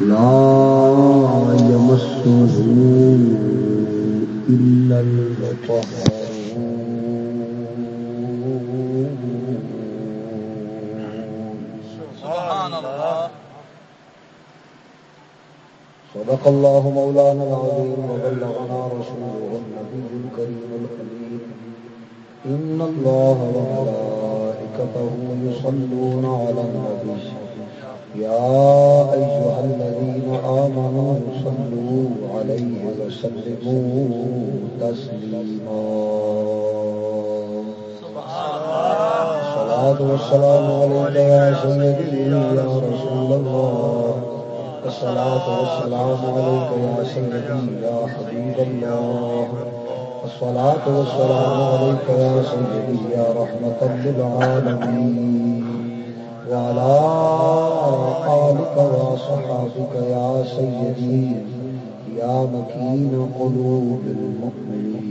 لا يمسه إلا المطهرون. سبحان الله صدق الله مولانا العظيم وبلغنا رسوله النبي الكريم الخليل إن الله وملائكته يصلون على النبي. يا أيها الذين آمنوا صلوا عليه وسلموا تسليما. الصلاة والسلام عليك يا سيدي يا رسول الله. الصلاة والسلام عليك يا سيدي يا حبيب الله. الصلاة والسلام عليك يا سيدي يا رحمة للعالمين. وعلى آلك وصحابك يا سيدي، يا مكين قلوب المؤمنين.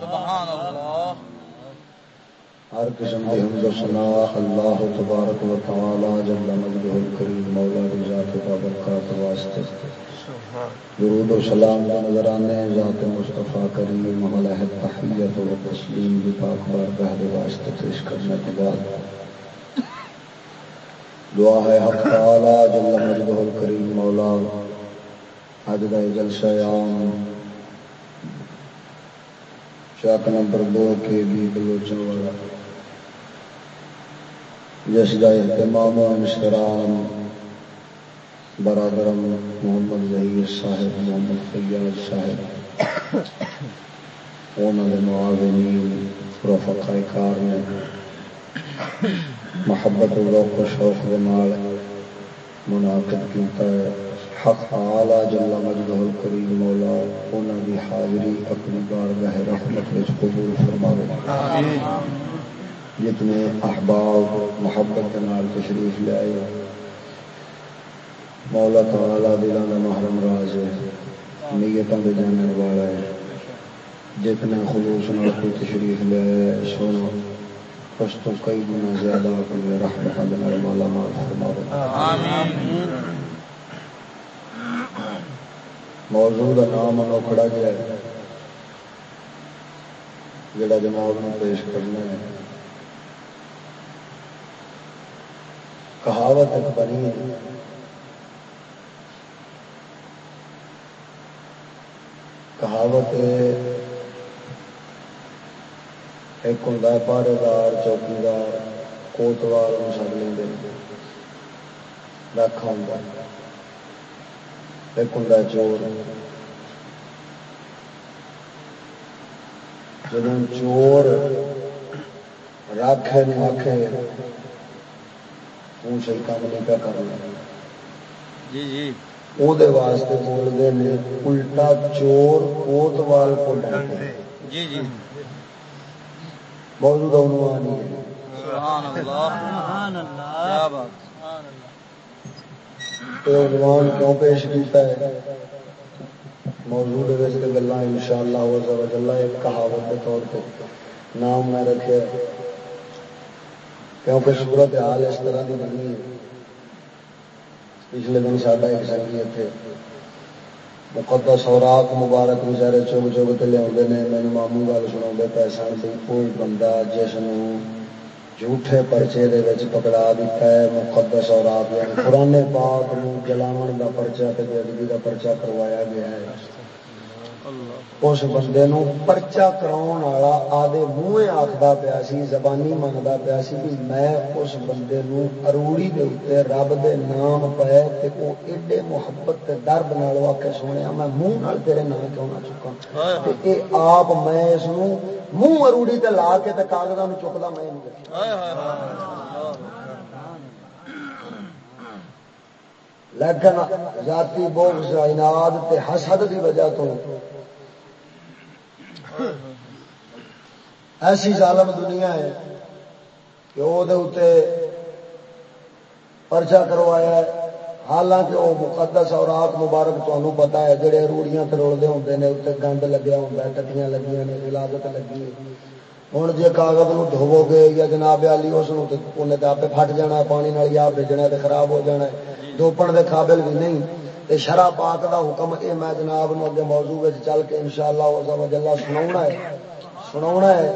سبحان الله ہر قسم کی حمد و ثناء اللہ تبارک و تعالی جل مجدہ الکریم، مولا رضا کا برکات واسطے۔ درود و سلام کا نظرانے ذات مصطفیٰ کریم ملح تحیت و تسلیم بھی پاک بار بہر واسطے پیش کرنے کے بعد۔ دعا ہے، حق تعالی، جل مجدہ الکریم مولا اج کا جلسہ عام چاک نمبر دو کے بھی بلوچن والا۔ جس کا اہتمام و مشران برادرم محمد ظہیر صاحب محمد فیاض صاحب انہوں نے معاونین کار نے محبت ذوق و شوق کے نال منعقد کیتا ہے۔ حق اعلی جل مجدہ الکریم مولا انہوں دی حاضری اپنی بارگاہ رحمت وچ قبول فرماوے۔ جتنے احباب محبت کے نال تشریف لے آئے مولا تعالی دلوں کا محرم راز ہے نیتوں کے جاننے والا ہے۔ جتنے خلوص نال کوئی تشریف لے آئے سونا اس تو کئی گنا زیادہ اپنے رحمت نال مولا مال فرماوے آمین موضوع کا نام انوکھڑا گیا ہے۔ جڑا جناب نے پیش کرنا ہے۔ کہاوت ایک بنی ہے۔ کہاوت ایک ہوں پہرے دار چوکیدار کوتوال سب لیں رکھا ہوں ایک ہوں چور۔ جب چور رکھ آخے ہوں صحیح کام نہیں پیا کرنا۔ جی جی۔ وہ واسطے بولتے ہیں الٹا چور کوتوال کو جی جی موجودہ عنوان ہے سبحان اللہ سبحان اللہ کیا بات تو عنوان کیوں پیش کیتا ہے موضوع گلا ان شاء اللہ ایک کہاوت کے طور پہ نام میں رکھے کیونکہ صورت حال اس طرح کی بنی ہے پچھلے دن ساڈا ایک سنگی اتنے مقدس اوراق مبارک بچارے چگ چگ تے لیا میرے ماموں گل سنا پیسے بھی کوئی بندہ جس جھوٹے پرچے دے وچ پکڑا دیتا ہے مقدس اوراق یعنی پرانے پاک جلاو کا پرچا تے ادبی کا پرچا کروایا گیا ہے۔ اس بندے نو پرچا کراؤن والا آدھے منہ آخدا پیا سی زبانی منگتا پیا سی کہ میں اس بندے نو اروڑی دے اتنے رب دے نام پائے تے وہ ایڈے محبت تے درد نال کے سونے میں منہ نال تیرے نام کیوں نہ چکا تے اے آپ میں اس نو منہ اروڑی تے لا کے تے کاغذاں نو چکدا میں لیکن ذاتی بغض عناد تے حسد دی وجہ تو ایسی ظالم دنیا ہے کہ وہ پرچا کروایا ہے۔ حالانکہ وہ مقدس اور آگ مبارک تمہیں پتا ہے جہے روڑیاں تروڑتے ہوتے ہیں اتنے گند لگیا ہوتا ہے، ٹکیاں لگی نے ولادت لگی ہوں جی کاغذ دھوو گے یا جناب علی اس انہیں تو آپ پٹ جانا، پانی نال یا بھیجنا تو خراب ہو جانا ہے۔ دھوپن کے قابل بھی نہیں۔ تے پاک دا حکم اے میں جناب نو اگے موضوع چل کے انشاءاللہ شاء اللہ جلا سنا ہے سنا ہے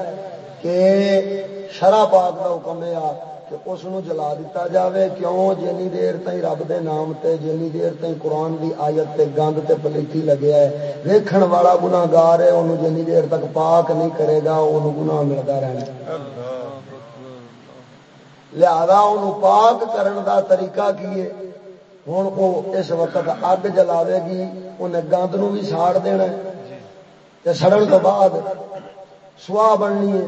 کہ شرح پاک دا حکم یہ کہ اس جلا دیتا جاوے کیوں جنی دیر تھی رب دے نام تے جنی دیر تھی قرآن دی آیت تے گند تے پلیتی لگیا ہے ویکھن والا گناگار ہے انہوں جنی دیر تک پاک نہیں کرے گا انہوں گناہ ملتا رہنا لہذا انہوں پاک کرن دا طریقہ کی ہے ہوں وہ اس وقت اگ جلاوے گی انہیں گند نو بھی ساڑ دینا سڑن تو بعد سواہ بننی ہے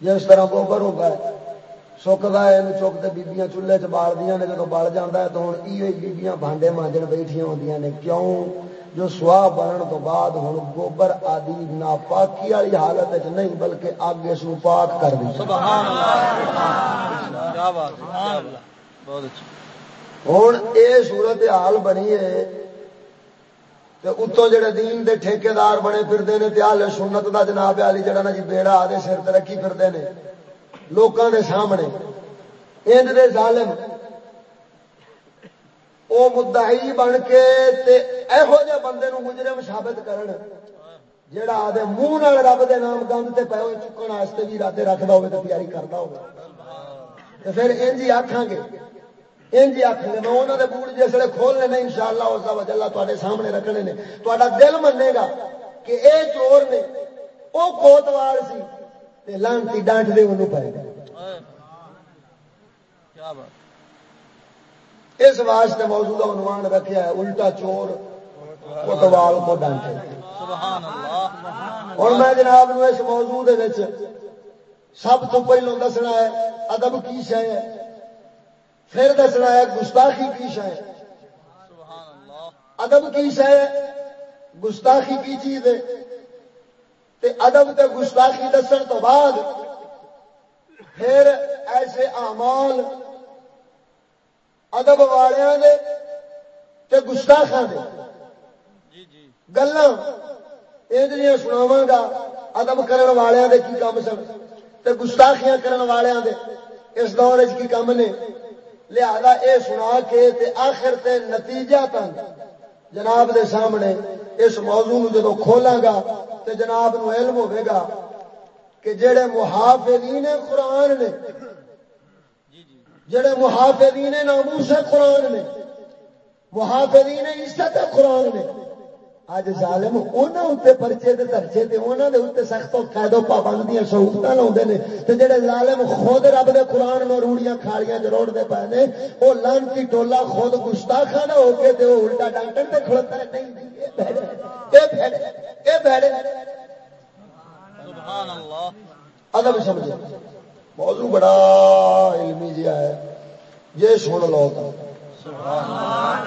جس طرح گوبر ہوگا سکتا ہے چکتے بیبیاں چولہے چ بال دیا نے جب بل جا تو ہوں یہ بیبیاں بانڈے مانجن بیٹھیا ہوں نے کیوں جو سواہ بنن تو بعد ہوں گوبر آدی ناپاکی والی حالت نہیں بلکہ اگ اس پاک کر دی سبحان اللہ بہت اچھا ہوں یہ صورت حال بنی ہے اتوں جڑے دین دے ٹھیکے بنے پھرتے ہیں تیال سنت دا جناب علی جڑا نا جی بیڑا آدھے سر ترقی پھرتے ہیں لوگوں دے سامنے، انج دے ظالم، او مدعی بن کے یہو جہ بندے نو مجرم ثابت کرن، جڑا آدھے منہ نال رب دے نام گند تے پے چکن واسطے بھی راتے رکھدا ہوے تے تیاری کردا ہوے تے پھر انج ہی آکھاں گے انج آخ میں انہوں نے بوٹ جس ویلے کھولنے نے ان شاء اللہ اس کا وجلا تے سامنے رکھنے نے۔ تا دل منے گا کہ اے چور نے وہ کوتوال سی لانتی ڈانٹ دے انہوں پائے گا۔ اس واسطے موضوع عنوان رکھا ہے الٹا چور کوتوال کو ڈانٹے اور میں جناب اس موضوع سب تو پہلو دسنا ہے ادب کی شہ ہے؟ پھر دسنا ہے گستاخی کی شہ ادب کی شہ گستاخی کی چیز ہے۔ ادب تے گستاخی دسن تو بعد پھر ایسے اعمال ادب والے تے گستاخا دے۔ گلا یہ سناوا گا ادب کرن والوں دے کی کام سن؟ تے گستاخیاں کرن والوں دے اس دور کی کام نے؟ لہذا اے سنا کے تے آخر تے نتیجہ تن جناب دے سامنے اس موضوع جدو کھولاں گا تے جناب نو علم ہوے گا کہ جڑے محافظین قرآن نے، جڑے محافظین ناموس قرآن نے، محافظین عزت قرآن نے اج ظالم انہاں تے پرچے تے درچے تے انہاں دے اوتے سخت قید و پابندیاں سہولتاں لاوندے نے۔ تے جڑے ظالم خود رب دے قرآن نو روڑیاں کھاڑیاں جروڑ دے پے نے او لعنتی ٹولا خود گستاخانہ ہو کے تے او الٹا ڈانٹن تے کھڑوتا ہے۔ نہیں اے بھڑے اے بھڑے سبحان اللہ ادب سمجھو موضوع بڑا علمی جہا ہے۔ یہ سن لو۔ سبحان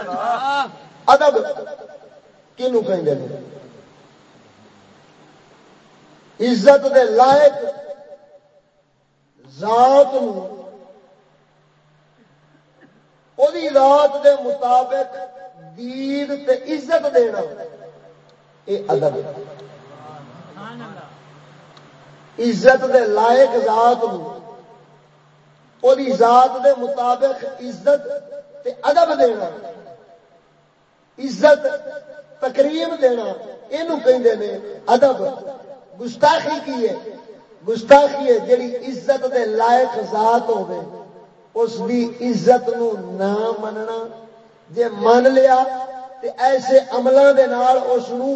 اللہ ادب کنو کہ عزت دے لائق ذات ذات دے مطابق دید تے عزت دینا یہ ادب۔ عزت دے لائق ذات ذات دے مطابق عزت تے ادب دینا۔ عزت تقریب دینا یہ ادب۔ گستاخی کی ہے؟ گستاخی ہے جڑی عزت دے لائق ذات ہوے اس دی عزت نو نہ مننا۔ جے من لیا تے ایسے عملوں دے نال اس نو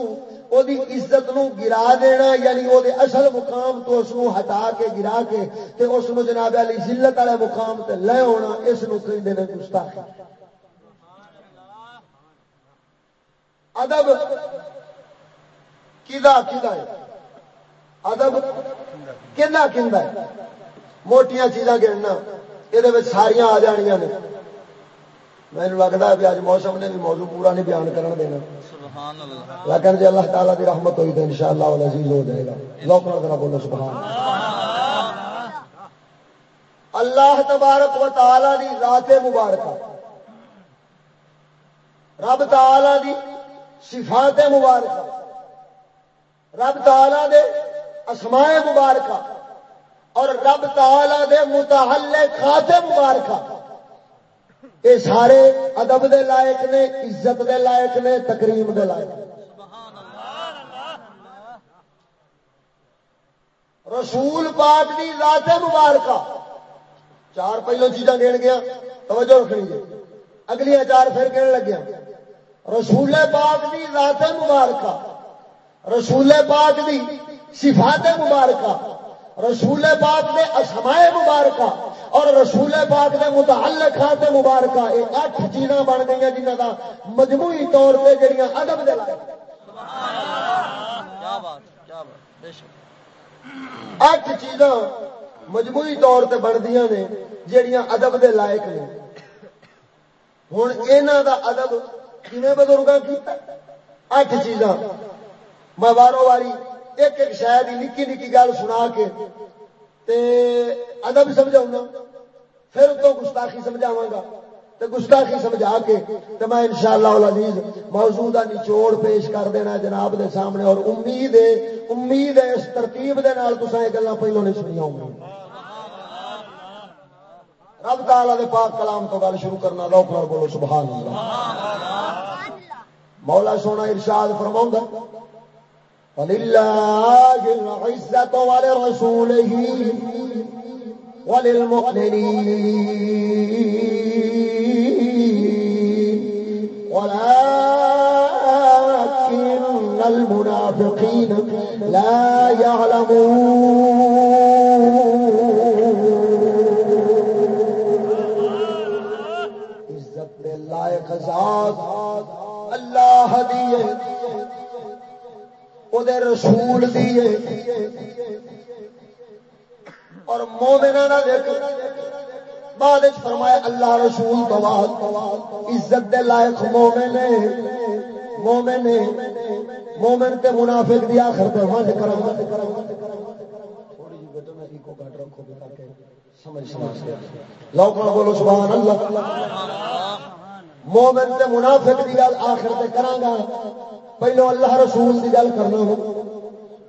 او دی عزت نو گرا دینا یعنی او دے اصل مقام تو اس نو ہٹا کے، گرا کے، تے اس نو جناب علی ذلت والے مقام تے لے ہونا اس نو کہندے نے گستاخی۔ ادب کدا کدا ہے؟ ادب کہنا کھا ہے؟ موٹیاں چیزاں گننا یہ ساریا آ جانیا نے۔ مجھے لگتا ہے اج موسم نے بھی موضوع پورا نہیں بیان کرن دینا۔ لیکن جی اللہ تعالیٰ کی رحمت ہوئی تو ان شاء اللہ عزیز ہو جائے گا۔ لوکڑ کرنا بولو سبحان اللہ تبارک و تعالی دی ذات مبارکہ۔ رب تعالی دی صفات مبارک رب تعالی دے اسمائے مبارکہ اور رب تعالی دے متعلق خاتے مبارکہ۔ یہ سارے ادب دے لائق نے، عزت دے لائق نے تقریم دے لائق رسول پاک دی ذات مبارکہ۔ چار پہلو چیزاں گن گیا توجہ رکھنی جی اگلی چار پھر گن لگیا رسول پاک دی ذات مبارکہ رسول پاک دی صفات مبارکہ رسول پاک دے اسمائے مبارکہ اور رسول پاک دے متعلقات مبارکہ یہ اٹھ چیزاں بن گئی جنہ کا مجموعی طور پہ جہاں ادب دے لائق۔ اٹھ چیزاں مجموعی طور پہ بنتی نے جہاں ادب دے لائق نے۔ ہوں یہاں دا ادب کھے بزرگوں کی اٹھ چیزاں۔ میں وارو واری ایک ایک شاید نکی نکی گل سنا کے تے ادب سمجھاؤں گا، پھر تو گستاخی سمجھاوا گا۔ تے گستاخی سمجھا کے تے میں انشاءاللہ العزیز موجودہ نچوڑ پیش کر دینا جناب دے سامنے اور امید ہے امید ہے اس ترتیب دے نال تساں یہ گلاں پہلو نہیں سنیا ہوں گی رب تعالی دے پاک کلام تو گل شروع کرنا لوک نال بولو سبحان اللہ۔ مولا سونا ارشاد فرماؤں ولله العزة ولرسوله وللمؤمنين ولكن المنافقين لا يعلمون اللہ دیے وہ رسول دیے اور مومنا دیکھ بعد فرمایا اللہ رسول تو بعد عزت دے لائق مومن مومن مومن تے منافق دی آخر تے ونج کرو لوکڑ بولو سبحان اللہ مومن تے منافق دی گل آخر تے کراں پہلو اللہ رسول کی گل کرنا ہو۔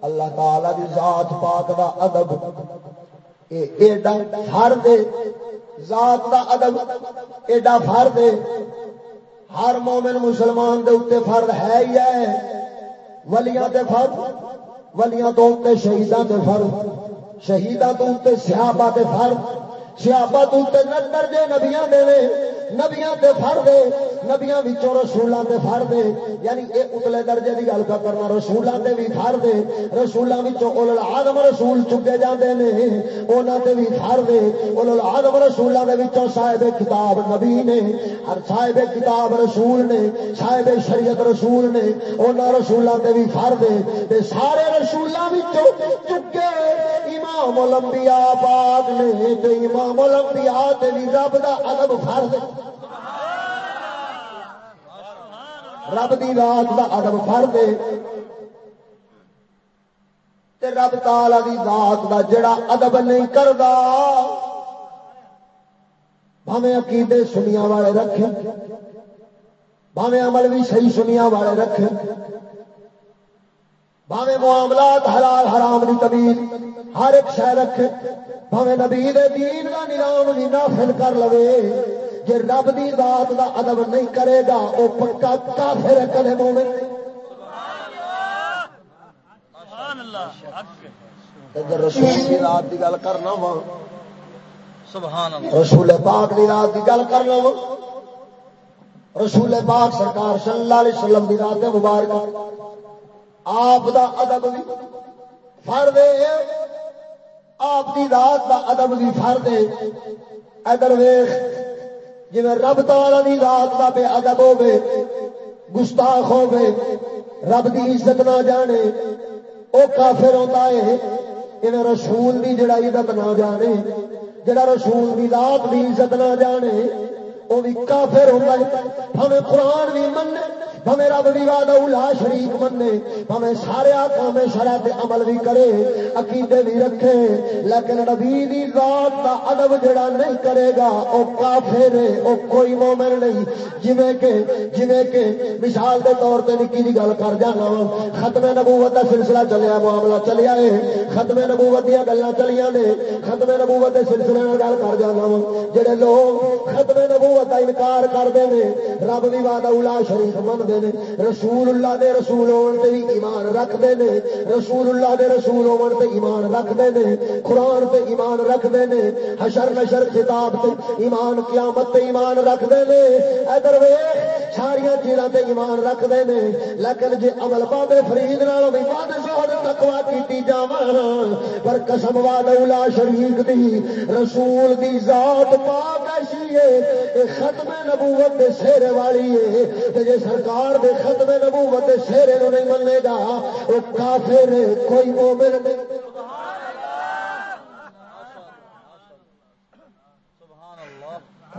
اللہ تعالی دی ذات پاک دا ادب۔ ایڈا ہر دے ذات دا ادب ایڈا فر دے ہر مومن مسلمان دے اتنے فرد ہے ہی ہے۔ ولیاں دے فرد، ولیاں تو اتنے شہیداں دے فرد۔ شہیداں تو اتنے سیابا دے فرد۔ سیابا تو اتنے درجے نبیاں دے نبیاں تے فر دے، نبیاں وچوں رسولاں تے فر دے یعنی اے اتلے درجے دی گل کرنا رسولاں تے بھی فر دے، رسولاں وچوں اول العظم رسول چکے جاندے نے انہاں تے بھی فر دے اول العظم رسولاں دے وچوں صاحب کتاب نبی نے، ہر صاحب کتاب رسول نے، صاحب شریعت رسول نے انہاں رسولاں تے بھی فر دے، تے سارے رسولاں وچوں چکے امام الانبیاء پاک نے تے امام الانبیاء تے بھی رب دا ادب فرض رب دی رات دا ادب فر دے تے رب تالا دی رات دا جڑا ادب نہیں کردا بھاوے عقیدے سنیا والے رکھے بھاوے عمل بھی صحیح سنیا والے رکھے بھاوے معاملات حلال حرام دی تمیز ہر ایک شہ رکھے بھاوے نبی دے دین دا نظام بھی نافل کر لوے۔ جی رب دی رات دا ادب نہیں کرے گا وہ پکا کافر کدے مومن۔ رسول کی رات کی گل کرنا وا۔ رسول پاک دی رات کی گل کرنا وا۔ رسول پاک سرکار صلی اللہ علیہ وسلم دی رات مبارک۔ آپ دا ادب بھی فرد آپ دی رات دا ادب بھی فرد ادر ویخ جی رب تالا دی رات کا بے ادب ہوے گستاخ ہوے رب دی عزت نہ جانے وہ کافر ہوتا ہے۔ جی رسول دی جڑا عزت نہ جانے، جڑا رسول دی رات دی عزت نہ جانے وہ بھی کافر ہوتا ہے۔ ہمیں قرآن بھی من بھویں رب بھی واد اولا شریف منے بھویں سارے آکام شرح تے عمل بھی کرے، عقیدے بھی رکھے، لیکن نبی دی ذات دا ادب جڑا نہیں کرے گا، او کافر ہے، او کوئی مومن نہیں۔ جویں کہ جویں کہ مثال دے طور تے نکی دی گل کر جانا ختم نبوت دا سلسلہ چلیا، معاملہ چلیا ہے۔ ختم نبوت دیا گلاں چلیاں نے، ختم نبوت دے سلسلے نال گل کر جانا جڑے لوگ ختم نبوت دا انکار کردے نے، رب بھی وعدہ اولا شریف رکھتے ہیں رسول اللہ دے رسول ہون تے ایمان رکھتے ہیں رسول اللہ دے رسول ہون تے ایمان رکھتے ہیں قرآن تے ایمان رکھتے ہیں حشر نشر کتاب تے ایمان، قیامت تے ایمان رکھتے ہیں ادھر ویخ ساریا چیزاں تے ایمان رکھتے ہیں لیکن جی عمل بابے فرید نالوں بھی بد شہر تکوا کی جاواں پر قسم واد اولا شریف دی، رسول دی ذات پاک ایسی ہے ختم نبوت دے سیرے والی ہے۔ جی سرکار دے ختم نبوت دے سیرے نو نہیں منے گا وہ کافر کوئی مومن نہیں۔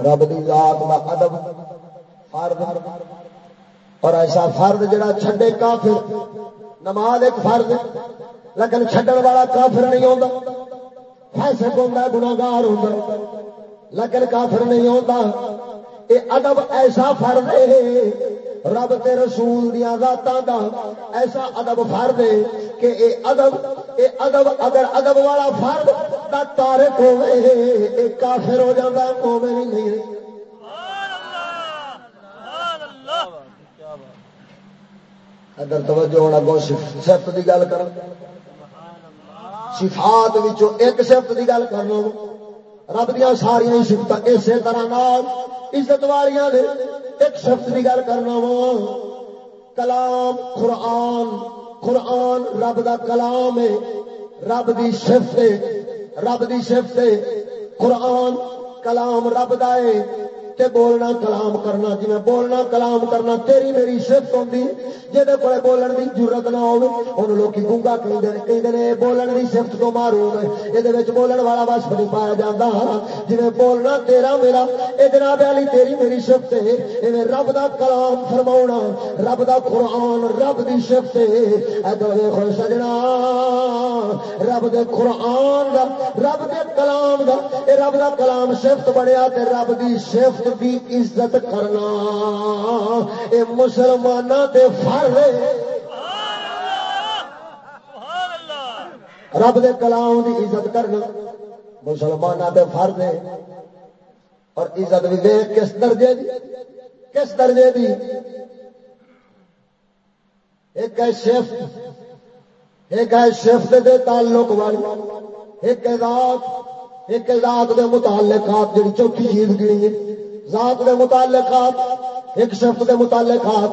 رب دی ذات دا ادب فرد، اور ایسا فرد جڑا چھڈے کافر۔ نماز ایک فرد لیکن چھڈن والا کافر نہیں ہوتا فیصل ہوتا گناگار ہوتا لیکن کافر نہیں ہوتا یہ ادب ایسا فرد ہے، رب تے رسول دیا ذاتاں دا ایسا ادب فرد ہے کہ اے ادب اے ادب اگر ادب والا فرد دا تارک ہوے اے کافر ہو جاندا، مومن نہیں۔ اگر توجہ ہونا گو صفت دی گل کر صفات وچوں ایک صفت دی گل کرنا رب دیا ساریا سفت اسی طرح عزت والیاں نے ایک شفت کی گل کرنا وا کلام قرآن قرآن رب دا کلام ہے۔ رب دی شفت رب دی شفت قرآن کلام رب دا ہے۔ تے بولنا کلام کرنا جی میں بولنا کلام کرنا تیری میری صفت ہوتی جہد کو بولن کی ضرورت نہ ہو لوگ گونگا کہیں کہ بولن کی صفت تو مارو یہ بولن والا بس نہیں پایا جاتا جی میں بولنا تیرا میرا یہ جناب والی تیری میری صفت ہے رب دا کلام فرما رب دا قرآن، رب دی شفت ہے سجنا، رب دے قرآن دا، رب دے کلام دا، اے رب دا کلام شفت بنیا تے رب دی شفت دی عزت کرنا۔ اے مسلمان دے فرض۔ رب دے کلام دی عزت کرنا مسلمان دے فرض۔ ہے اور عزت بھی دے کس درجے دی کس درجے دی۔ ایک ہے شفت ایک ہے شفت دے تعلق والی ایک ذات ایک ذات دے متعلقات جڑی چوتھی چیز گنی ہے۔ ذات دے متعلقات، ایک شفت دے متعلقات۔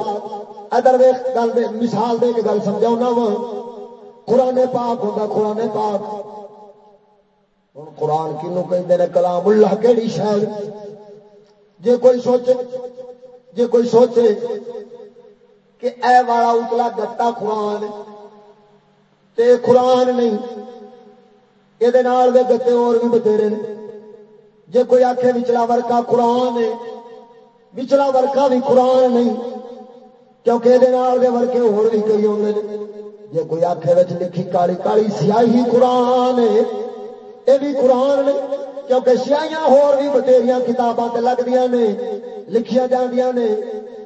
ادر ویخ گل دے مثال دے کے گل سمجھا وا قرآن پاک ہوتا قرآن پاک۔ ہوں قرآن کنو کہ کلام اللہ کہڑی شاید جے کوئی سوچے، جے کوئی سوچے کہ اے والا اتلا گٹا قرآن، تے قرآن نہیں یہ گتے اور بھی بتھیرے جے کوئی آخ وچلا ورکا قرآن ہے، وچلا ورکا بھی قرآن نہیں، کیونکہ یہ ورکے ہو کئی آدھے جی کوئی آخ لکھی کالی کالی سیاہی قرآن ہے یہ بھی قرآن نے، کیونکہ سیاہیاں ہور بھی بتھیری کتاباں لگدیاں نے لکھیا جاندیاں نے،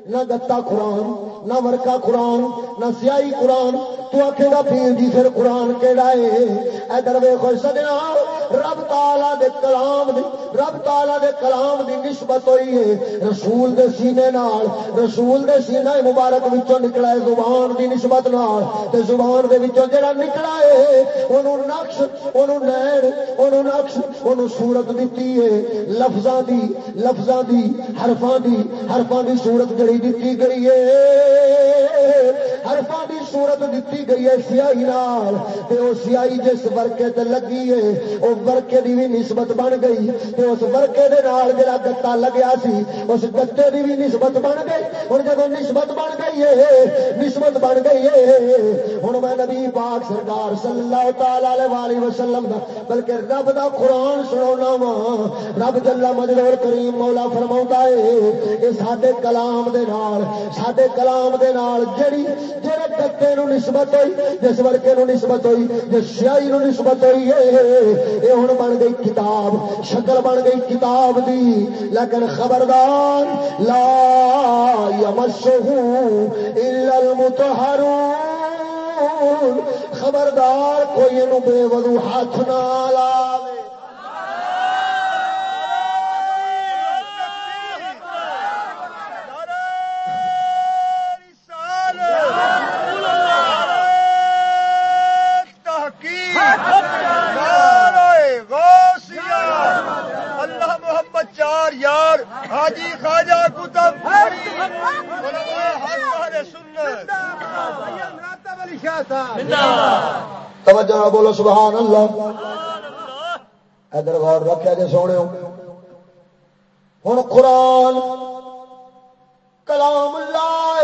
نہ گتا قرآن۔ نہ ورکا قرآن، نہ سیاہی قرآن۔ تو آخے گا پیر جی پھر قرآن کہڑا ہے؟ ادھر ویخو سجنا، رب تالا دے کلام دی، رب تالا دے کلام دی نسبت ہوئی ہے۔ رسول دے سینے نال، رسول دے سینے مبارک وچوں نکلا ہے زبان دی نسبت نال۔ تے زبان دے وچوں جڑا نکلا ہے، اونوں نقش، اونوں نین، اونوں نقش، اونوں صورت دتی ہے۔ لفظاں دی لفظاں دی، حرفاں دی حرفاں دی صورت جڑی دتی گئی ہے۔ ہر پانی صورت دتی گئی ہے سیاہی نال، تے او سیاہی جس ورکے تے لگی ہے، او ورکے دی بھی نسبت بن گئی۔ تے اس ورکے دے نال جڑا گتا لگیا سی، اس گتے دی بھی نسبت بن گئی۔ ہن جدوں نسبت بن گئی ہے، نسبت بن گئی ہے۔ ہن میں نبی پاک سرکار صلی اللہ تعالی علیہ وسلم دا، بلکہ رب دا قرآن سناونا وا رب جلا مجدور کریم مولا فرماوندا ہے، کہ ساڈے کلام دے نال، ساڈے کلام دے نال جڑی، جڑے گتے نو نسبت ہوئی، جس ورکے نو نسبت ہوئی، جس سیائی نو نسبت ہوئی ہے یہ ہن بن گئی کتاب، شکل بن گئی کتاب دی۔ لیکن خبردار، لا یمسہ الا المطہرون۔ خبردار، کوئی بے ودو ہاتھ نہ لاوے حاجی خواجہ کتب توجہ بولو، سبحان اللہ۔ ادھر غور رکھا جی سونے ہوں قرآن کلام اللہ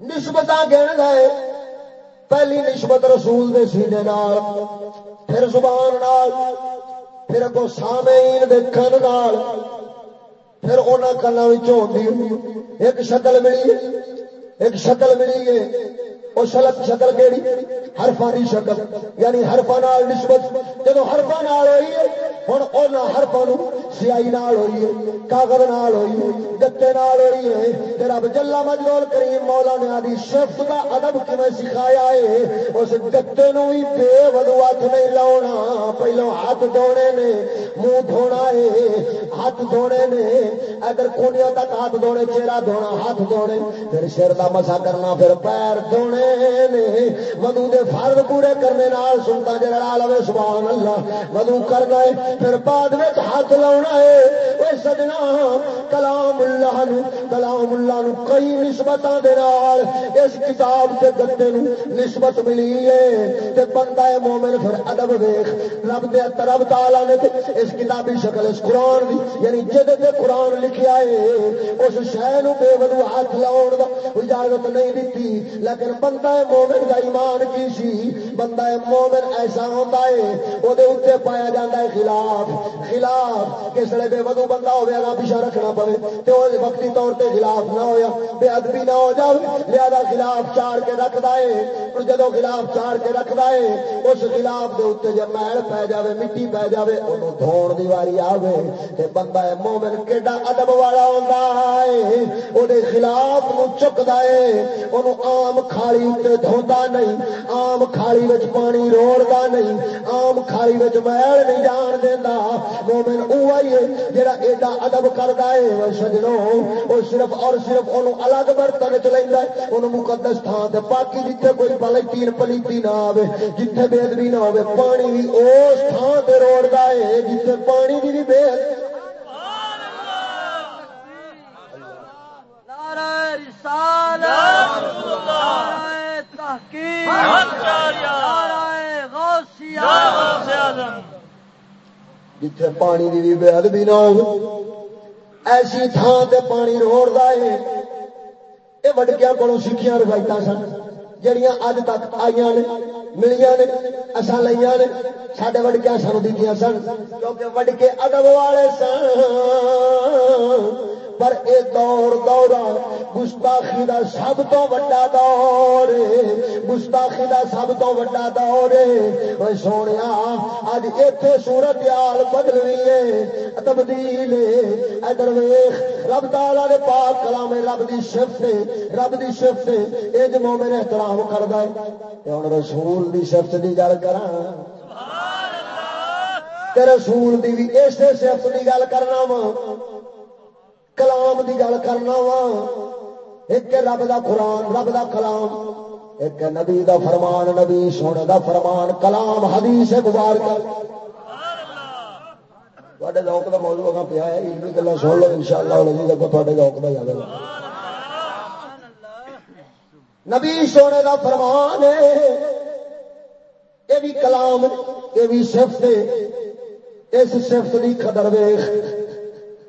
نسبت گن گئے پہلی نسبت رسول دے سینے نال، پھر زبان نال، پھر اگو سامعین دے کن نال۔ پھر انہوں کنا ایک شکل ملی ایک شکل ملی ہے۔ وہ شلک شکل کہڑی ہرفانی شکل۔ یعنی ہرفا نال نسبت۔ جب ہرفا نال ہوئی ہے ہوں ان ہرفا سیائی نال ہوئی ہے کاغذ نال ہوئی ہے گتے نال ہوئی ہے رب جلا مجلول کریم مولا نے آدھی شفت کا ادب کم سکھایا ہے اس گتے نو بھی بے ودو ہاتھ نہیں لاؤنا پہلو ہاتھ دھونے نے منہ دھونا ہے ہاتھ دھونے نے اگر کونیا تک ہاتھ دھونے چہرہ دھونا ہاتھ دھونے پھر سر کا مسا کرنا پھر پیر دھونے نے ودو دے فرد پورے کرنے نال سنتا جڑا لو سبحان اللہ ودو کرنا ہے پھر بعد میں ہاتھ لاؤنا ہے۔ وہ سجنا، کلام اللہ نو، کلام اللہ نو کئی نسبت دے نال۔ اس کتاب کے گتے نو نسبت ملی ہے۔ تے بندہ ہے مومن، پھر ادب ویکھ۔ رب دے رب تعالی نے اس کتابی شکل، اس قرآن دی۔ یعنی جدے تے قرآن لکھیا ہے، اس شے نو بے ودو ہاتھ لاؤن دا اجازت نہیں دیتی۔ لیکن بندہ مومن کا ایمان کی سی؟ بندہ مومن ایسا ہوتا ہے وہ پایا جاتا ہے خلاف خلاف، کس لیے بے ودو بندہ ہوا گا پیچھا رکھنا پڑے، تو وقتی طور پہ خلاف نہ ہویا، بے ادبی نہ ہو جائے لہذا خلاف چاڑ کے رکھتا ہے جدو خلاف چاڑ کے رکھتا ہے اس خلاف کے اتنے جب محل پی جائے مٹی پی جائے انہوں دھون دی واری آوے۔ تے بندہ ہے مومن، کیڈا ادب والا ہوتا ہے؟ وہ خلاف چکتا ہے انہوں آم کھالی اتنے دھوتا نہیں۔ آم کھالی وچ پانی روڑتا نہیں، آم کھالی وچ محل نہیں جان دینا مومن اوہی ہے جڑا ایڈا ادب کرتا ہے۔ وہ سجنوں وہ صرف اور صرف انہوں الگ برتن چ لینا ہے انہوں مقدس تھان تے باقی جتنے کوئی پلیتین پلیتی نہ آوے جتنے بےدبی نہ ہوے پانی بھی اس تھان تے روڑتا ہے جتنے پانی کی بھی بے جتھے پانی کی بھی بے ادبی نہ ہو ایسی تھان تے پانی روڑتا ہے یہ وڈکیا کو سیکھیاں روایت سن جڑیاں اج تک آئی نے ملیا نے اصا لیا نے سڈے وڈکیا سانو دیتی سن۔ کیونکہ وڈکے ادب والے سن۔ پر اے دور دورا گستاخی دا سب تو وڈا دور گستاخی دا سب تو وڈا دور ہے۔ سونے اج ایتھے صورت حال بدلنی ہے تبدیل ادھر ویخ رب تعالی دے پاک کلام رب دی شفت رب دی شفت اے جو مومن احترام کردا ہے تے ہن رسول دی شفت دی گل کراں۔ تے رسول دی بھی اسی شفت دی گل کرنا وا۔ کلام دی گل کرنا وا۔ ایک رب دا قرآن، رب دا کلام۔ ایک نبی دا فرمان، نبی سونے دا فرمان۔ کلام، حدیث گزار کر ذوق کا موضوع پیا ہے سن لو ان شاء اللہ ذوق یاد نبی سونے کا فرمان ہے، یہ بھی کلام، یہ بھی سفت اس سفت کی قدر ویخ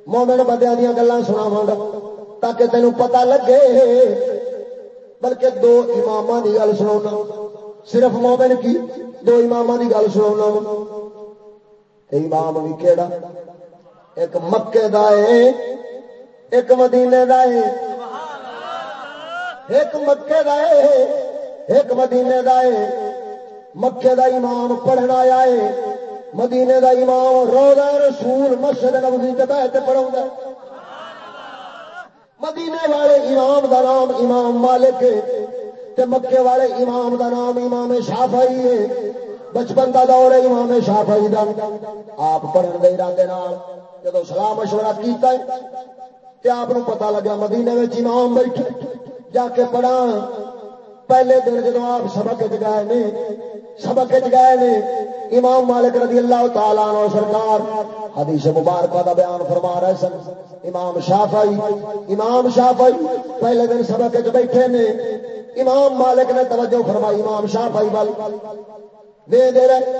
مومن بندے دیا گلان سناوا گا تاکہ تینوں پتہ لگے بلکہ دو امام کی گل سنا صرف مومن کی دو امام کی گل سنا امام بھی کہڑا ایک مکے دا ہے ایک مدینے دا ہے ایک مکے دا ہے ایک مدینے دا ہے مکے دا امام پڑھنا آیا ہے مدینے دا امام روزہ رسول مسجد نبوی تے بیٹھ تے پڑھاوندا مدینے والے امام دا نام امام مالک ہے تے مکے والے امام دا نام امام شافعی ہے۔ بچپن دا دور ہے امام شافعی دا۔ آپ پڑھن دے ارادے نال جدو سلام مشورہ کیتا ہے تے آپ نو پتہ لگا مدینے وچ امام بیٹھے جا کے پڑھا پہلے دن جدو آپ سبق گئے نے سبق گئے نے امام مالک رضی اللہ تعالیٰ عنہ سرکار حدیث مبارکہ دا بیان فرما رہے سن۔ امام شافعی امام شافعی پہلے دن سبق بیٹھے نے، امام مالک نے توجہ فرمائی، امام شافعی وال وے دے رہے،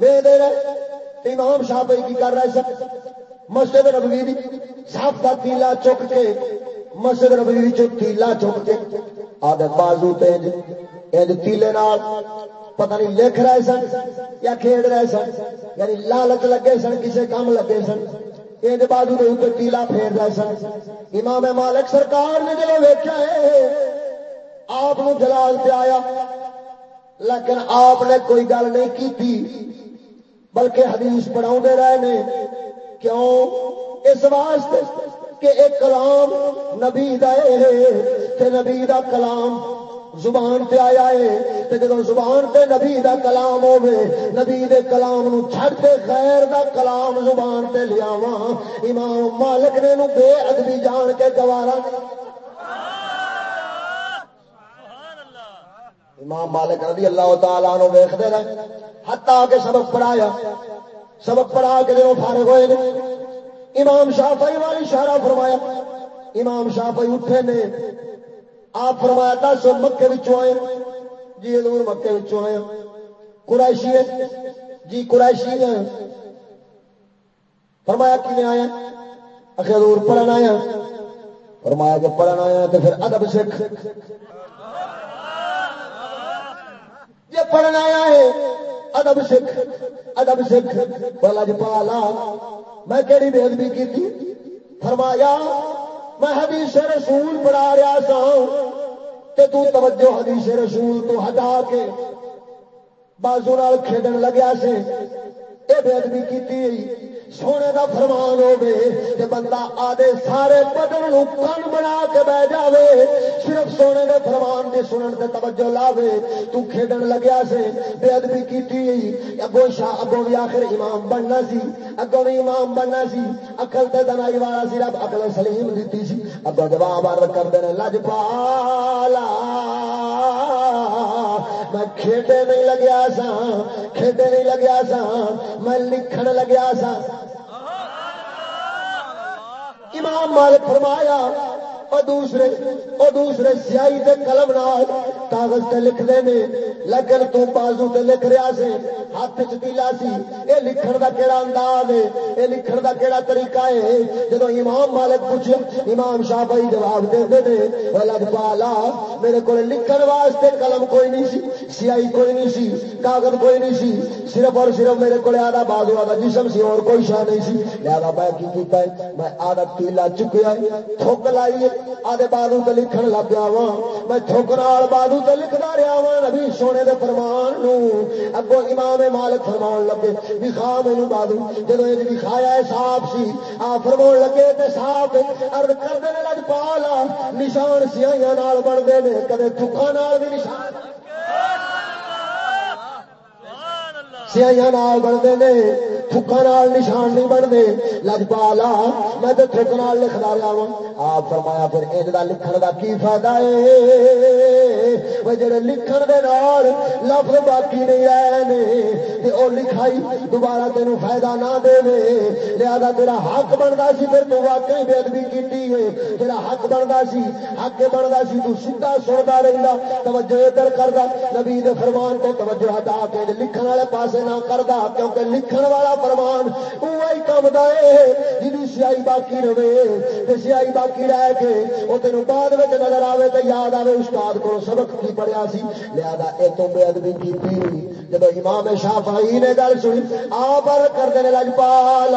وے دے رہے۔ امام شافعی کی کر رہے سن۔ مسجد نبوی دی صاف دا تیلا چک کے، مسجد نبوی چ تیلا چک کے، آدھے بازو تیج انج تیلے نال پتہ نہیں لکھ رہے سن یا کھیڈ رہے سن یعنی لالچ لگے سن، کسے کام لگے سن۔ انج بازو دے اوپر تیلا پھیر رہے سن۔ امام مالک سرکار نے جلو ویکھیا ہے، آپ جلال پہ آیا۔ لیکن آپ نے کوئی گل نہیں کی تھی بلکہ حدیث پڑھاؤ رہے نے۔ کیوں؟ اس واسطے کہ ایک کلام نبی تے نبی دا کلام زبان تے آیا ہے تے جدو زبان تے نبی دا کلام ہوے نبی دے کلام نو چھڑ کے غیر دا کلام زبان تے لیاواں امام مالک نے نو بے ادبی جان کے گوارا امام مالک رضی اللہ تعالیٰ نو ویختے رہے۔ حتیٰ کے سبق پڑھایا۔ سبق پڑھا کے جب فارغ ہوئے امام شافعی والی اشارہ فرمایا۔ امام شافعی اٹھے نے۔ آپ فرمایا دس مکے بچوں آئے۔ جی حضور مکے بچوں آئے۔ قریشی جی قریشی ہیں۔ فرمایا کی آیا حضور پڑھن آیا فرمایا کہ پڑھن آیا تو پھر ادب سکھ۔ یہ پڑھنا آیا ہے، ادب سکھ۔ ادب سکھ۔ بولا جی پالا میں کہڑی بے ادبی کی تھی فرمایا میں حدیث رسول پڑھا رہا سا کہ تو توجہ حدیث رسول تو ہٹا کے بازو نال کھیڈن لگیا سے یہ بے ادبی کی سونے کا فرمان ہوے بندہ آدھے سارے بدن نو کن بنا کے بہ جاوے صرف سونے کے فرمان کے سنن سے توجہ لاوے تو کھیڈن لگیا سے بے ادبی کی اگوں شاہ اگوں بھی آخر امام بننا سی اگوں بھی امام بننا سی اکل تے دنائی والا سی رب اکل سلیم دیتی سی اگوں جواب عرض کرتے ہیں لج پالا میں کھیڈے نہیں لگیا سا کھیڈے نہیں لگیا سا میں لکھن لگیا سا امام مالک فرمایا اور دوسرے اور دوسرے سیائی تے قلم نال کاغذ تے لکھ دے نے لیکن تو بازو تے لکھ رہا سے ہاتھ چ تیلا سی۔ اے لکھن دا کیڑا انداز ہے، اے لکھن دا کیڑا طریقہ ہے۔ جدو امام مالک پوچھے، امام شاہ بھائی جواب دے دے نے لگ پالا میرے کو لکھن واسطے قلم کوئی نہیں سی سیائی کوئی نہیں سی، کاغذ کوئی نہیں سی۔ صرف اور صرف میرے کو آدھا بازو آدھا جسم سی، اور کوئی شاہ نہیں سی۔ لہذا میں کی کیتا ہے؟ میں آدھا تیلا چکیا تھوک لائی آدھے بادو تے لکھن لگ گیا وا میں تھوکرال بادو تے لکھدا رہا وا نبی سونے دے فرمان نو اگو امام مالک فرمان لگے وکھا مینوں بادو جدوں اے وکھایا ہے صاف سی آ فرمان لگے تے صاف عرض کر دے لج پالا نشان سیاں نال بن دے نے کدے نال بھی نشان سیاں نال بن دے نے تھکا نشان نہیں بنتے لجپالا میں تو تھک نال لکھتا رہا وا آپ فرمایا پھر ان کا لکھن کا کی فائدہ ہے جڑے لکھن دے نال لفظ باقی نہیں رہے نے وہ لکھائی دوبارہ تینوں فائدہ نہ دے لہذا تیرا حق بنتا سی پھر تو واقعی بے ادبی کی ہے تیرا حق بنتا سی حق بنتا سی تو سیدھا سنتا رہتا توجہ ادھر کرتا نبی دے فرمان تو توجہ ہٹا کے لکھن والے پاسے نہ کرتا کیونکہ لکھن والا فرمان وہی کم دے جی سیائی باقی رہے سیائی باقی رہ کے وہ تین بعد میں نظر آئے تو یاد آئے استاد کو سبق کی پڑھیا سی۔ لہذا یہ تو بے ادبی کی جب امام شافعی نے گل سنی، آپ کر دے لجپال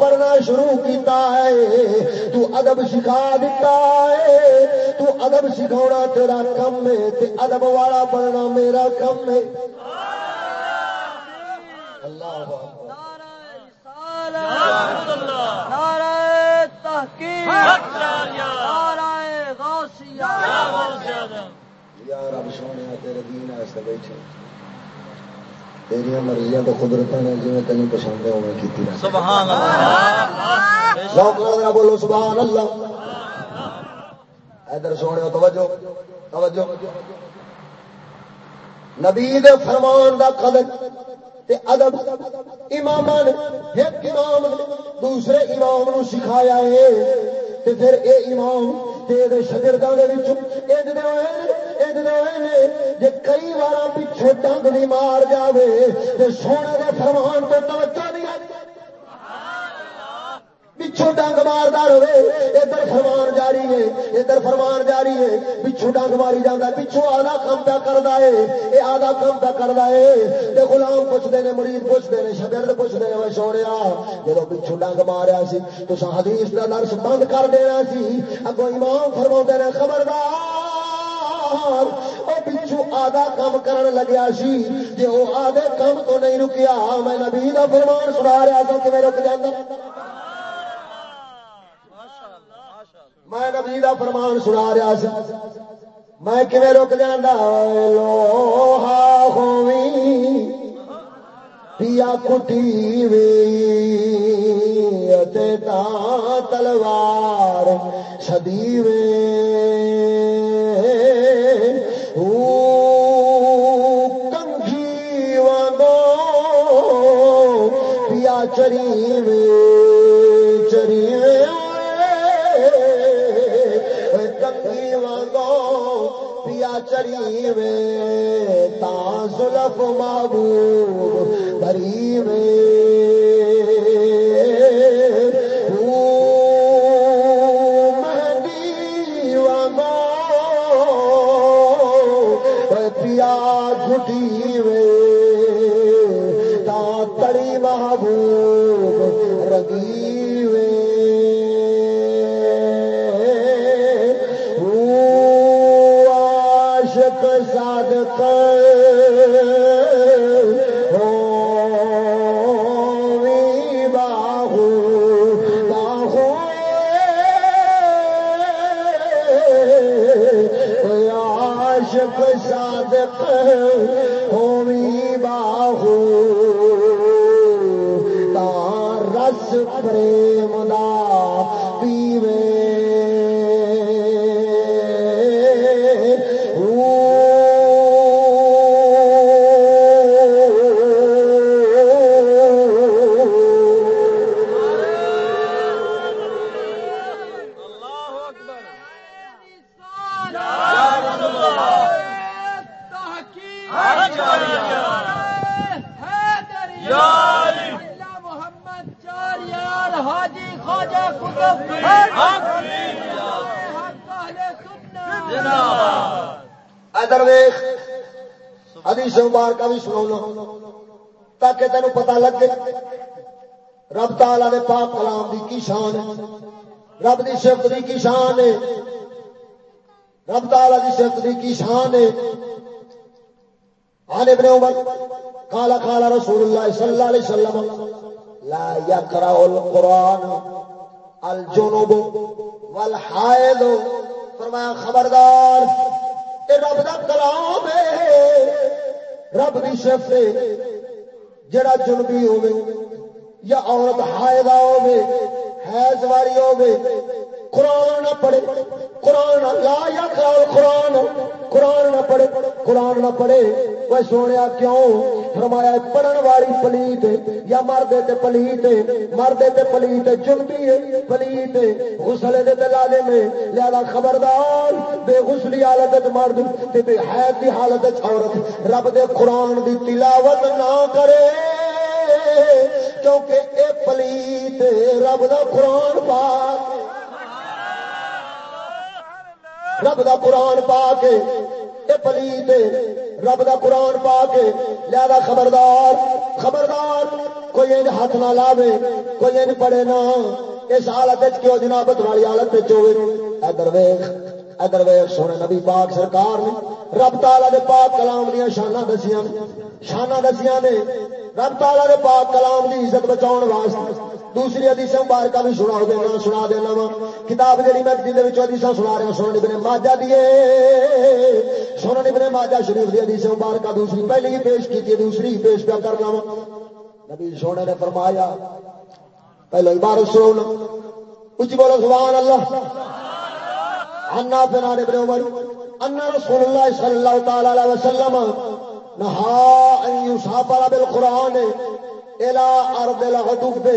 پڑھنا شروع کیتا ہے۔ تو ادب سکھا دیتا ہے۔ تو ادب سکھاؤنا تیرا کم ہے، تے ادب والا پڑھنا میرا کم ہے۔ اللہ یار اب سونے تیرے دین بیٹھے۔ تیریا مرضیاں تو قدرت نے جی تین پسند ہے اوے کی بولو سبحان اللہ۔ ادھر سونے توجہ توجہ۔ نبی دے فرمان دا قدر۔ تے ادب امام نے ایک امام دوسرے امام نو سکھایا ہے۔ تے پھر اے امام تیرے شگردوں کے جی کئی بار پیچھے ڈنگ نہیں مار جائے تو سونے کے فرمان تو توجہ پچھو ڈنگ ماردا رہے۔ ادھر فرمان جاری ہے، ادھر فرمان جاری ہے۔ پچھو ڈنگ ماری جانا پچھو آدھا کام پہ کرتا ہے۔ یہ آدھا کام پہ کرتا ہے۔ یہ غلام پوچھتے ہیں مریض پوچھتے ہیں شگرد پوچھتے ہیں میں سوڑیا جب پچھو ڈنگ ماریا سی تو حدیث کا درس بند کر دینا سی۔ اگو امام فرما نے، خبردار پچھو آدھا کام کرن لگیا سی۔ جی وہ آدھے کام تو نہیں رکیا، میں نبی کا فرمان سنا رہا تھا کہ میں رک جاتا میں نبی کا فرمان سنا رہا سا میں کھے رک جانا ہاں؟ لوہا ہوئی پیا کٹی وی تا تلوار سدی وے کنگھی وانگو پیا چری وے مبارکہ بھی سنا تاکہ تین پتا لگے رب تالا نے پاک کلام دی کی شان ہے، رب دی شفت دی کی شان ہے، رب تالا دی شفت دی کی شان ہے۔ آنے ابن عمر، قال قال رسول اللہ صلی اللہ علیہ وسلم، لا يقرأ القرآن الجنوب والحائد فرمایا، خبردار، اے رب دا کلام ہے۔ رب کی شف جڑا جنبی ہوے یا عورت ہائدہ ہوگی حیض والی ہوگی قرآن نہ پڑھے، قرآن لا یا خیال قرآن قرآن نہ پڑھے، قرآن نہ پڑھے۔ وہ سونے کیوں؟ فرمایا پڑھن والی پلیت یا مردے تے پلیت مردے تے پلیت جنبی ہے، پلیت غسل دے دلالے میں لہذا خبردار، بے غسلی حالت مرد، تے بے حید دی حالت عورت۔ رب دے قرآن دی تلاوت نہ کرے، کیونکہ اے پلیت رب دا قرآن پاک رب دا قرآن پا کے اے پلیت رب دا قرآن پا کے لہذا خبردار خبردار، کوئی ان ہاتھ نہ لاوے، کوئی ان پڑے نہ۔ اس حالت کیوں جنابت والی حالت ہوئے؟ ادھر ویخ ادھر ویخ سونے نبی پاک سرکار نے رب تالا دے پاک کلام دیا شانہ دسیاں شانہ دسیاں نے۔ رب تالا دے پاک کلام دی عزت بچاؤ واسطے دوسری حدیث مبارکہ بھی سنا دینا سنا دینا وا. کتاب جہی میں جن حدیث سنا رہا سونے ابن ماجا دیے سونے ابن ماجا شریف دی حدیث مبارکہ دوسری پہلی پیش کی دوسری پیش پیا کرنا وا. نبی سونے نے فرمایا، پہلو عبارت سنو اچھی بولو سبحان اللہ انا فنا ابن عمر، انا رسول اللہ صلی اللہ تعالی علیہ وسلم، نہا ان يسافر بالقران الى ارض الغدب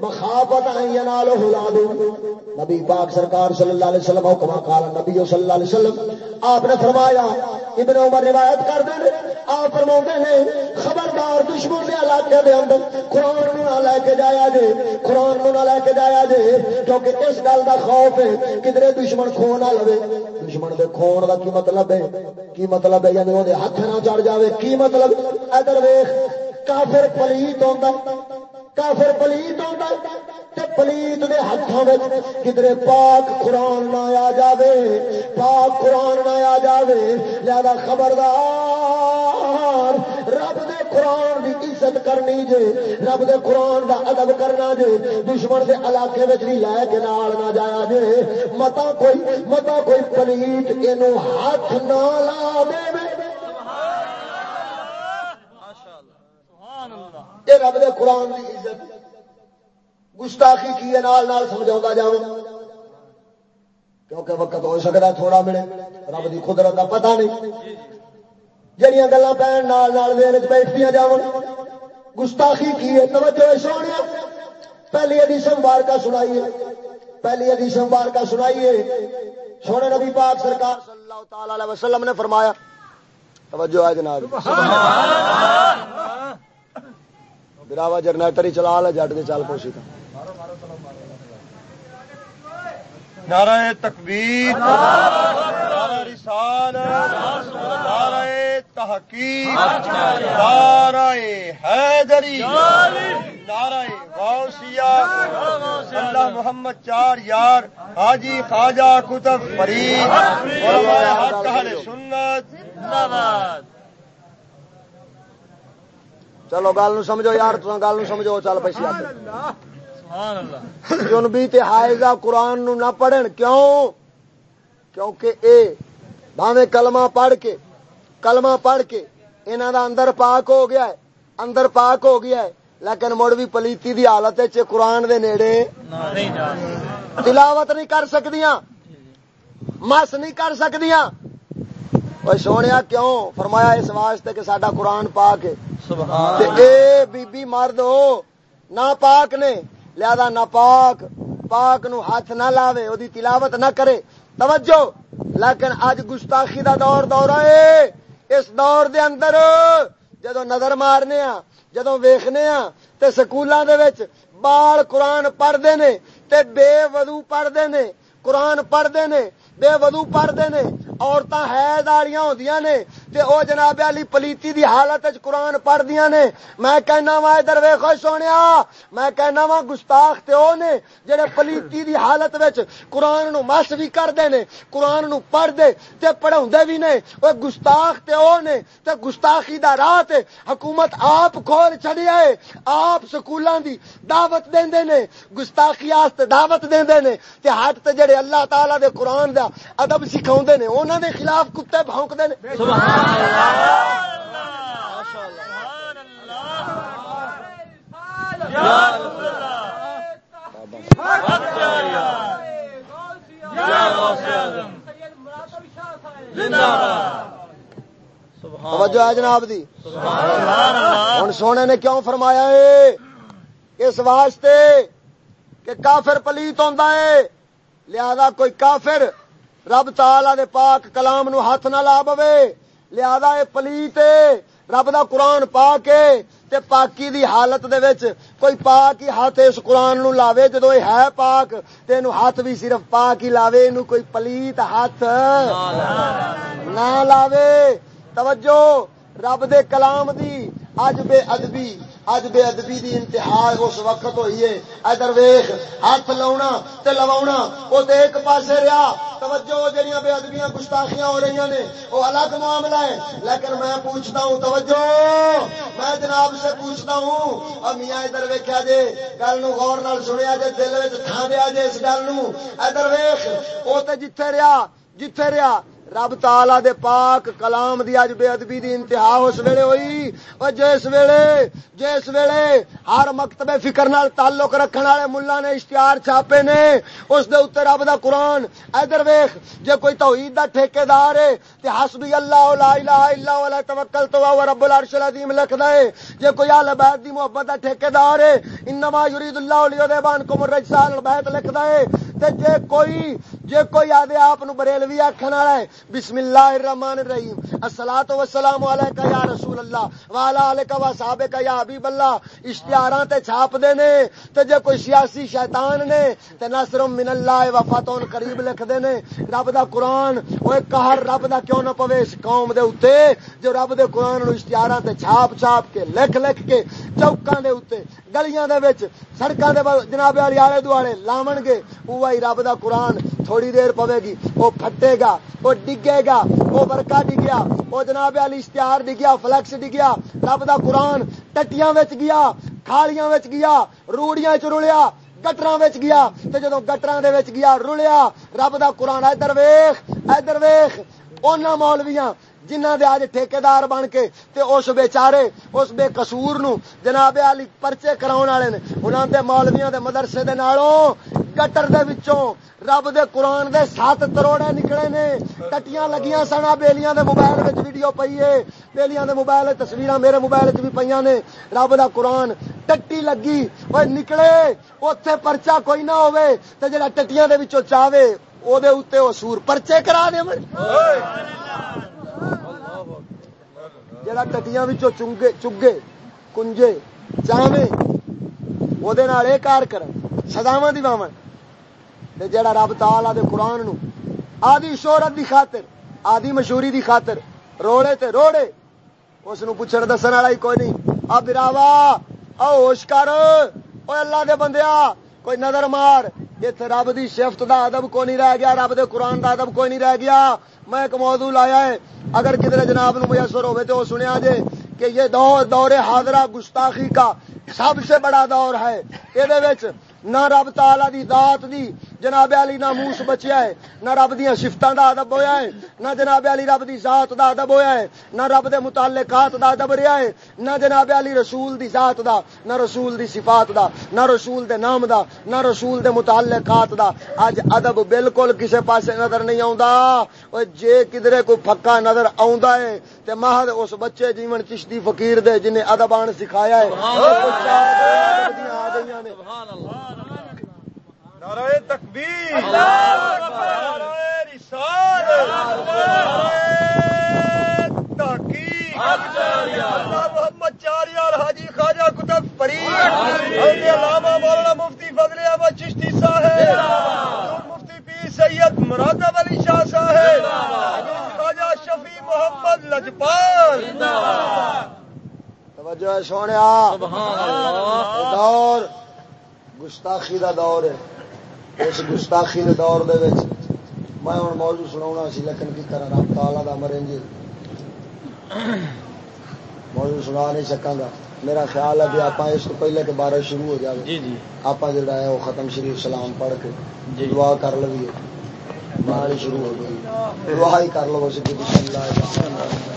مخافت ان يناله العدو نبی پاک سرکار صلی اللہ علیہ وسلم حکم قال نبی صلی اللہ علیہ وسلم آپ نے فرمایا، ابن عمر روایت کر دے آپ فرماتے ہیں، خبردار دشمن کے علاقے دے اندر قرآن نہ لے کے جایا جے، قرآن نہ لے کے جایا جے، کیونکہ اس گل دا خوف ہے کدھر دشمن کھو نہ لوے۔ دشمن دے کھون دا کی مطلب ہے؟ کی مطلب ہے؟ یعنی وہ ہاتھ نہ چڑھ جاوے۔ کی مطلب؟ ادھر ویخ کافر پلیت ہوتا کافر پلیت ہوتا پلیت دے ہاتھوں میں کدھر پاک قرآن نہ آ جاوے، پاک قرآن نہ آ جاوے۔ لہذا خبردار، رب دے قرآن دی عزت کرنی جے، رب دے قرآن دا ادب کرنا جے، دشمن دے علاقے میں بھی لے کے نال نہ جایا جے۔ متا کوئی متا کوئی پلیت یہ ہاتھ نہ لا دے یہ رب دے قرآن دی عزت گستاخی کی نال نال سمجھا جا کیونکہ وقت ہو سکتا تھوڑا ملے، رب دی قدرت کا پتا نہیں۔ جہیا گلا پہن دیر بیٹھتی جا گستاخی کی ہے، توجہ سونے پہلی ادی سموار سنائیے۔ پہلی ادی سموار سنائیے۔ سونے نبی پاک سرکار صلی اللہ تعالی وسلم نے فرمایا۔ توجہ ہے جناب۔ سبحان اللہ! براوا جنریٹر ہی چلا لے جٹ کے چل پوسی تھا۔ نعرہ تکبیر نعرہ رسال نعرہ تحقیق نعرہ حیدری نعرہ غوثیہ اللہ محمد چار یار حاجی خواجہ کتب فرید حق اہل سنت۔ چلو گل سمجھو یار گل سمجھو، چل پیسی جنبی تے حائزہ قرآن نو نہ پڑھن، کیوں؟ کیونکہ اے بھاوے کلمہ پڑھ کے، کلمہ پڑھ کے انہاں دا اندر پاک ہو گیا ہے، اندر پاک ہو گیا ہے۔ لیکن مڑ بھی پلیتی دی حالت چ قرآن دے نیڑے تلاوت نہیں کر سکدیاں، مس نہیں کر سکدیاں۔ سونیا کیوں فرمایا اس واسطے کہ ساڈا قرآن پاک ہے اے بی بی مرد ہو نہ پاک نے لہذا نہ پاک پاک نو ہاتھ نہ لاوے او دی تلاوت نہ کرے توجہ لیکن اج گستاخی دا دور دور ہے اس دور دے اندر جدو نظر مارنے ہاں جدو ویخنے ہاں تے سکولاں دے وچ بال قرآن پڑھدے نے تے بے وضو پڑھدے نے قرآن پڑھدے نے بے وضو پڑھتے ہیں عورتیں حید والیاں ہوندیاں نے تے او جناب علی پلیتی دی حالت وچ قرآن پڑھدیاں نے۔ میں کہنا وا ادھر ویکھو سونیا، میں کہنا وا گستاخ تے او نے جڑے پلیتی دی حالت وچ قرآن نو مس بھی کردے نے، قرآن نو پڑھ دے تے پڑھاوندے بھی نے۔ او گستاخ تے او نے تے گستاخی دا راہ تے حکومت آپ کھول چھڑیا ہے۔ آپ سکولاں دی دعوت دیندے نے، گستاخی واسطے دعوت دیندے نے۔ تے ہٹ تے جڑے اللہ تعالی دے قرآن دا ادب سکھاؤ نے انہوں دے خلاف کتے بھونکتے ہیں۔ توجہ ہے جناب دی۔ ہوں سونے نے کیوں فرمایا ہے؟ اس واسطے کہ کافر پلیت ہوتا ہے۔ لہذا کوئی کافر رب تعالی دے پاک کلام نو ہاتھ نہ لا پوے۔ لہذا یہ پلیت رب دا قرآن پا کے تے پاکی دی حالت دے وچ کوئی پاک ہی ہاتھ اس قرآن نو لاوے، جدو یہ ہے پاک، تے اینو ہاتھ بھی صرف پاک ہی لاوے، اینو کوئی پلیت ہاتھ نہ لاوے۔ توجہ، رب دے کلام دی، اج بے ادبی۔ اج بے ادبی دی انتہا اس وقت ہوئی ہے۔ ادھر ویخ ہاتھ لاؤنا تے لواؤنا، وہ تے ایک پاسے رہا۔ توجہ، جڑیاں بے ادبیاں گستاخیاں ہو رہی نے، وہ الگ معاملہ ہے۔ لیکن میں پوچھتا ہوں، توجہ، میں جناب سے پوچھتا ہوں، اور میاں ادھر ویکیا جے، گل نو غور نال سنیا جے، دل وچ تھا دیا جے اس گل نو۔ ادھر ویخ وہ تے جتھے رہا جتھے رہا رب تالا دے پاک کلام دی اج بے ادبی دی انتہا اس ویلے ہوئی۔ اور جس ویلے جس ویلے ہر مکتبے فکر نال تعلق رکھن والے ملا نے اشتہار چھاپے نے، اس دے اوتے رب دا قرآن۔ ادھر ویکھ، جے کوئی توحید دا ٹھیکیدار ہے، تے حسبی اللہ لا الہ الا هو لا توکلت و رب العرش العظیم لکھدا ہے۔ جے کوئی اہل بیت دی محبت دا ٹھیکیدار ہے، انما یرید اللہ لیذبانکم الرجس البیت لکھدا ہے۔ تے جے کوئی جے کوئی آدھے آپ نو بریلوی آکھن والا ہے بسم اللہ الرحمن الرحیم الصلوۃ والسلام علیک یا رسول اللہ والا علیک و صحابہ کا یا حبیب اللہ اشتہاراں تے چھاپ دے نے تے جے کوئی سیاسی شیطان نے تے نصر من اللہ و فتح قریب لکھ دے نے رب دا قرآن اوے قہر رب دا کیوں نہ پوے اس قوم دے اوتے جو رب دے قرآن نو اشتہاراں تے چھاپ چھاپ کے لکھ لکھ کے چوکاں دے اوتے گلیاں دے وچ سڑکاں دے جناب علی آلے دوالے لاون گے اوہی رب دا قرآن تھوڑی دیر پوے گی وہ پھٹے گا وہ ڈگے گا، وہ برکا ڈگیا، وہ جناب علی اشتہار ڈگیا، فلیکس ڈگیا، رب دا قرآن ٹٹیاں وچ گیا، کھالیاں وچ گیا، روڑیاں چ رلیا گٹراں وچ گیا، تے جدوں گٹراں دے وچ گیا رلیا رب دا قرآن، ادھر ویکھ ادھر ویکھ انہاں مولویاں جنہ دے آج ٹھیکیدار بن کے، تے اس بیچارے، اس بے قصور نو جناب علی پرچے کراون والے نے، انہاں دے مولویاں دے مدرسے دے نالوں گٹر دے وچوں رب دے قرآن دے سات تروڑے نکلے نے، ٹٹیاں لگیاں سن بیلیاں دے موبائل وچ ویڈیو پئی ہے۔ بیلیاں دے موبائل تصویراں میرے موبائل وچ بھی پیاں نے۔ رب دا قرآن ٹٹی لگی اوے نکلے، اوتھے پرچا کوئی نہ ہوے تے جڑا ٹٹیاں دے وچوں چاہے او دے اوتے او سور پرچے کرا دے من جڑا ٹٹیاں وچوں چنگے، چگے، کنجے، چاوے او دے نال اے کار کرن، سزاواں دیواون تے جڑا رب تعالی دے قرآن نو، آدھی شہرت دی خاطر، آدھی مشہوری دی خاطر، روڑے تے روڑے، اس نو پوچھن دسن والا ہی کوئی نہیں۔ آ براوا او ہوش کر، او اللہ دے بندیا کوئی نظر مار ایتھے رب دی شفت دا ادب کوئی نہیں رہ گیا، رب دے قرآن دا ادب کوئی نہیں رہ گیا۔ میں ایک موضوع لایا ہے، اگر کدھر جناب نو میسر ہوئے تو سنیا جے کہ یہ دور دور حاضرہ گستاخی کا سب سے بڑا دور ہے۔ یہ نہ رب تعالی دی ذات دی۔ جناب علی ناموس بچیا ہے نہ رب دیا سفتوں دا ادب ہویا ہے نہ جناب علی رب دی ذات دا ادب ہویا ہے نہ رب دے متعلقات دا ادب رہا ہے نہ جناب علی رسول دی ذات دا نہ رسول دی صفات دا نہ رسول دے نام دا نہ رسول دے متعلقات دا۔ اج ادب بالکل کسے پاسے نظر نہیں آوندا۔ او جے کدرے کوئی پھکا نظر آوندا ہے تے محض اس بچے جیون چشتی فقیر دے جنے ادب آن سکھایا ہے۔ سبحان اللہ۔ نعرہ تکبیر۔ نعرہ رسالت۔ تحقیق محمد چاریار حاجی خواجہ کتب فرید۔ علامہ مولانا مفتی فضل احمد چشتی صاحب۔ مفتی پیر سید مرادب علی شاہ صاحب۔ خواجہ شفیع محمد لجپال۔ توجہ سونے دور گستاخی دا دور ہے۔ اس گستاخی دے دور دے وچ میں ہوں موضوع سنا سی لیکن کی کرا رب تعالی دا مریں جی موضوع سنا نہیں سکاں گا۔ میرا خیال ہے کہ آپ اس کو پہلے کے بارے شروع ہو جائے جی جی۔ آپ جڑا ہے وہ ختم شریف سلام پڑھ کے جی۔ دعا کر لویے بال شروع ہو گئی۔ دعا ہی کر لو بسم اللہ۔